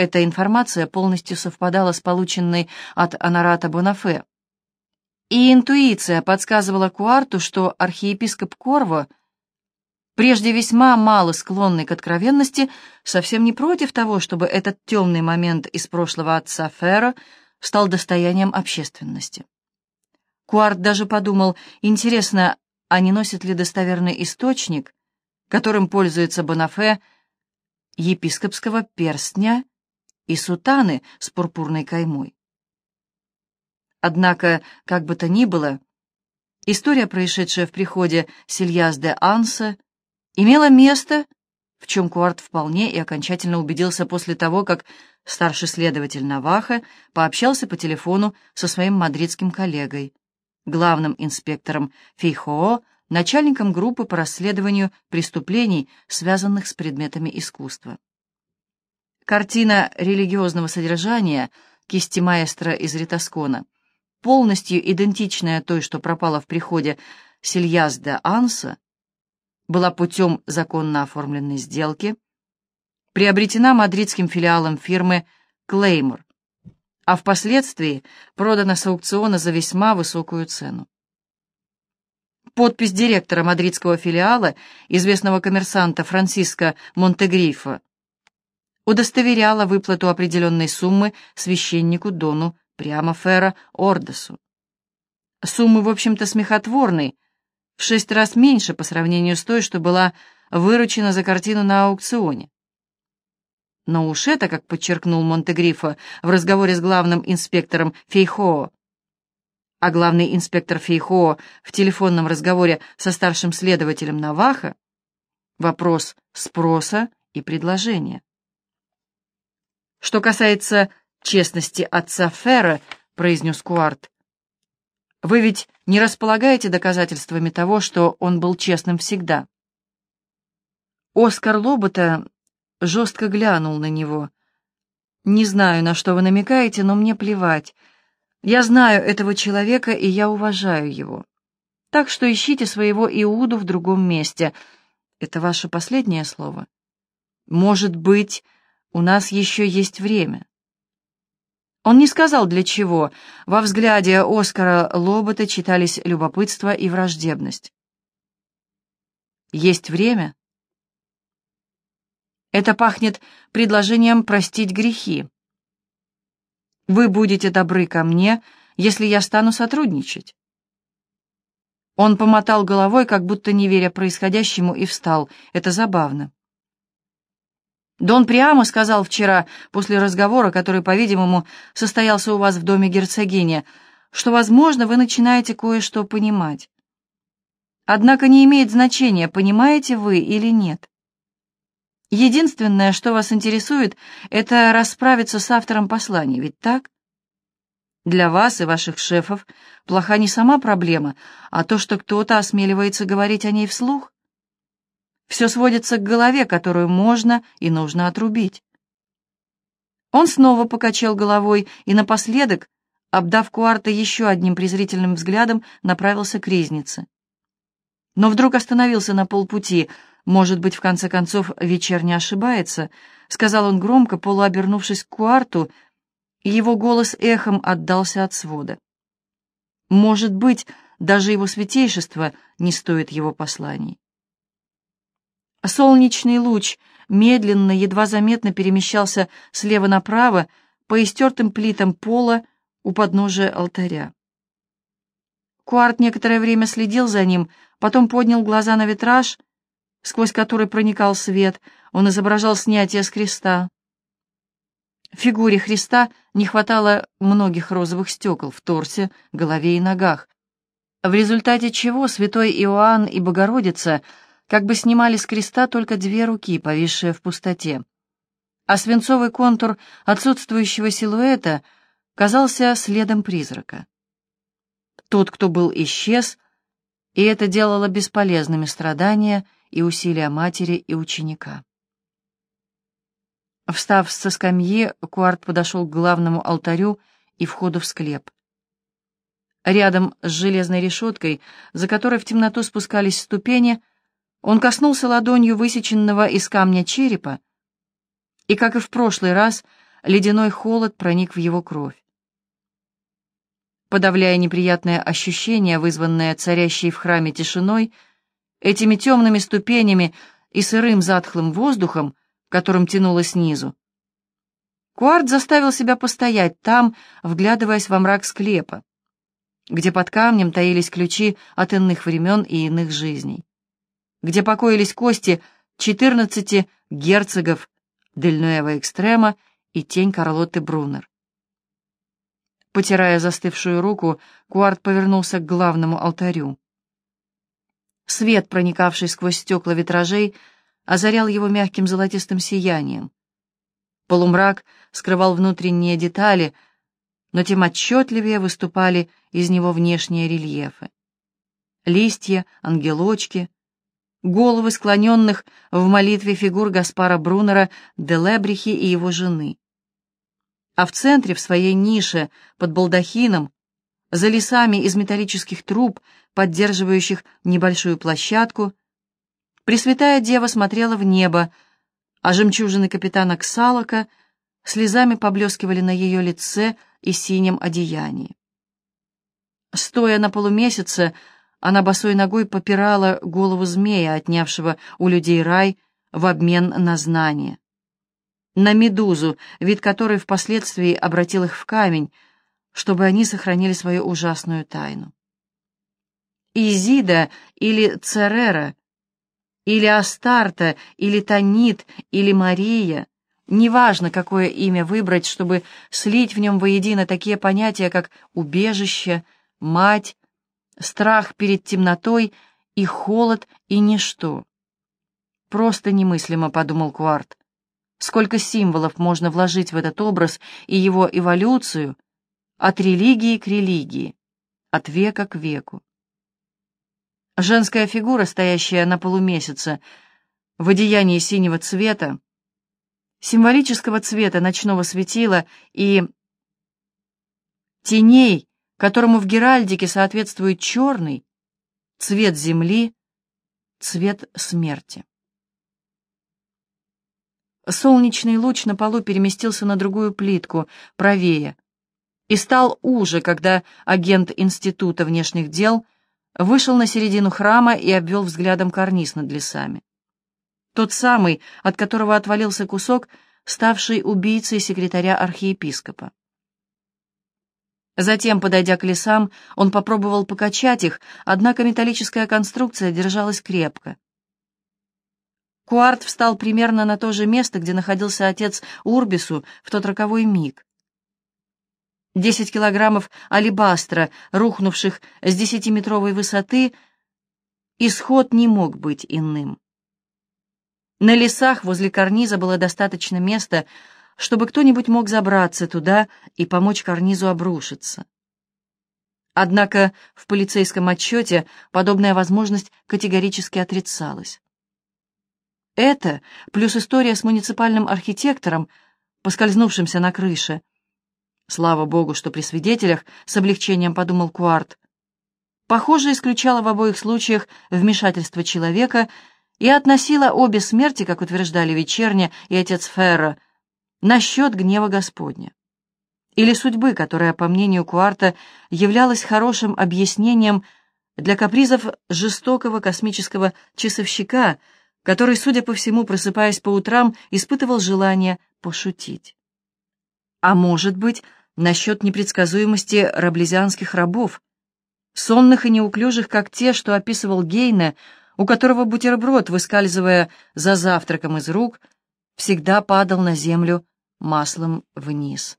Эта информация полностью совпадала с полученной от Анарата Бонафе. И интуиция подсказывала Куарту, что архиепископ Корво, прежде весьма мало склонный к откровенности, совсем не против того, чтобы этот темный момент из прошлого отца Фера стал достоянием общественности. Куарт даже подумал, интересно, а не носит ли достоверный источник, которым пользуется Бонафе, епископского перстня и сутаны с пурпурной каймой. Однако, как бы то ни было, история, происшедшая в приходе Сильяс де Анса, имела место, в чем Куарт вполне и окончательно убедился после того, как старший следователь Наваха пообщался по телефону со своим мадридским коллегой, главным инспектором Фейхоо, начальником группы по расследованию преступлений, связанных с предметами искусства. Картина религиозного содержания кисти маэстро из Ритаскона, полностью идентичная той, что пропала в приходе Сильяс де Анса, была путем законно оформленной сделки, приобретена мадридским филиалом фирмы «Клеймор», а впоследствии продана с аукциона за весьма высокую цену. Подпись директора мадридского филиала, известного коммерсанта Франциско Монтегрифа, удостоверяла выплату определенной суммы священнику Дону прямо Ферро Ордесу. Суммы, в общем-то, смехотворной, в шесть раз меньше по сравнению с той, что была выручена за картину на аукционе. Но уж это, как подчеркнул Монтегрифо в разговоре с главным инспектором Фейхоо, а главный инспектор Фейхоо в телефонном разговоре со старшим следователем Наваха, вопрос спроса и предложения. Что касается честности отца Ферра, произнес Куарт, вы ведь не располагаете доказательствами того, что он был честным всегда. Оскар Лобота жестко глянул на него. «Не знаю, на что вы намекаете, но мне плевать. Я знаю этого человека, и я уважаю его. Так что ищите своего Иуду в другом месте. Это ваше последнее слово? Может быть, у нас еще есть время?» Он не сказал, для чего. Во взгляде Оскара Лобота читались любопытство и враждебность. «Есть время?» Это пахнет предложением простить грехи. Вы будете добры ко мне, если я стану сотрудничать. Он помотал головой, как будто не веря происходящему, и встал. Это забавно. Дон прямо сказал вчера, после разговора, который, по-видимому, состоялся у вас в доме герцогини, что, возможно, вы начинаете кое-что понимать. Однако не имеет значения, понимаете вы или нет. Единственное, что вас интересует, это расправиться с автором послания, ведь так? Для вас и ваших шефов плоха не сама проблема, а то, что кто-то осмеливается говорить о ней вслух. Все сводится к голове, которую можно и нужно отрубить. Он снова покачал головой и напоследок, обдав Куарта еще одним презрительным взглядом, направился к резнице. Но вдруг остановился на полпути — «Может быть, в конце концов, вечер не ошибается», — сказал он громко, полуобернувшись к Куарту, и его голос эхом отдался от свода. «Может быть, даже его святейшество не стоит его посланий». Солнечный луч медленно, едва заметно перемещался слева направо по истертым плитам пола у подножия алтаря. Куарт некоторое время следил за ним, потом поднял глаза на витраж — сквозь который проникал свет, он изображал снятие с креста. В фигуре Христа не хватало многих розовых стекол в торсе, голове и ногах, в результате чего святой Иоанн и Богородица как бы снимали с креста только две руки, повисшие в пустоте, а свинцовый контур отсутствующего силуэта казался следом призрака. Тот, кто был, исчез, и это делало бесполезными страдания — и усилия матери и ученика. Встав со скамьи, Куарт подошел к главному алтарю и входу в склеп. Рядом с железной решеткой, за которой в темноту спускались ступени, он коснулся ладонью высеченного из камня черепа и, как и в прошлый раз, ледяной холод проник в его кровь. Подавляя неприятное ощущение, вызванное царящей в храме тишиной, этими темными ступенями и сырым затхлым воздухом, которым тянуло снизу, Куарт заставил себя постоять там, вглядываясь во мрак склепа, где под камнем таились ключи от иных времен и иных жизней, где покоились кости четырнадцати герцогов Дельнуэва Экстрема и тень Карлотты Брунер. Потирая застывшую руку, Куарт повернулся к главному алтарю. Свет, проникавший сквозь стекла витражей, озарял его мягким золотистым сиянием. Полумрак скрывал внутренние детали, но тем отчетливее выступали из него внешние рельефы. Листья, ангелочки, головы склоненных в молитве фигур Гаспара Брунера, Делебрихи и его жены. А в центре, в своей нише, под балдахином, за лесами из металлических труб, поддерживающих небольшую площадку, Пресвятая Дева смотрела в небо, а жемчужины капитана Ксалока слезами поблескивали на ее лице и синем одеянии. Стоя на полумесяце, она босой ногой попирала голову змея, отнявшего у людей рай в обмен на знание. На медузу, вид которой впоследствии обратил их в камень, чтобы они сохранили свою ужасную тайну. Изида или Церера или Астарта, или Танит, или Мария. Неважно, какое имя выбрать, чтобы слить в нем воедино такие понятия, как убежище, мать, страх перед темнотой и холод и ничто. Просто немыслимо, подумал Куарт. Сколько символов можно вложить в этот образ и его эволюцию от религии к религии, от века к веку. Женская фигура, стоящая на полумесяце, в одеянии синего цвета, символического цвета ночного светила и теней, которому в Геральдике соответствует черный, цвет земли, цвет смерти. Солнечный луч на полу переместился на другую плитку, правее, и стал уже, когда агент Института внешних дел — вышел на середину храма и обвел взглядом карниз над лесами. Тот самый, от которого отвалился кусок, ставший убийцей секретаря архиепископа. Затем, подойдя к лесам, он попробовал покачать их, однако металлическая конструкция держалась крепко. Куарт встал примерно на то же место, где находился отец Урбису в тот роковой миг. Десять килограммов алебастра, рухнувших с десятиметровой высоты, исход не мог быть иным. На лесах возле карниза было достаточно места, чтобы кто-нибудь мог забраться туда и помочь карнизу обрушиться. Однако в полицейском отчете подобная возможность категорически отрицалась. Это, плюс история с муниципальным архитектором, поскользнувшимся на крыше, Слава богу, что при свидетелях, с облегчением подумал Куарт. Похоже, исключало в обоих случаях вмешательство человека и относило обе смерти, как утверждали Вечерня и отец Ферро, на счет гнева Господня. Или судьбы, которая, по мнению Куарта, являлась хорошим объяснением для капризов жестокого космического часовщика, который, судя по всему, просыпаясь по утрам, испытывал желание пошутить. А может быть, насчет непредсказуемости раблезианских рабов, сонных и неуклюжих, как те, что описывал Гейне, у которого бутерброд, выскальзывая за завтраком из рук, всегда падал на землю маслом вниз.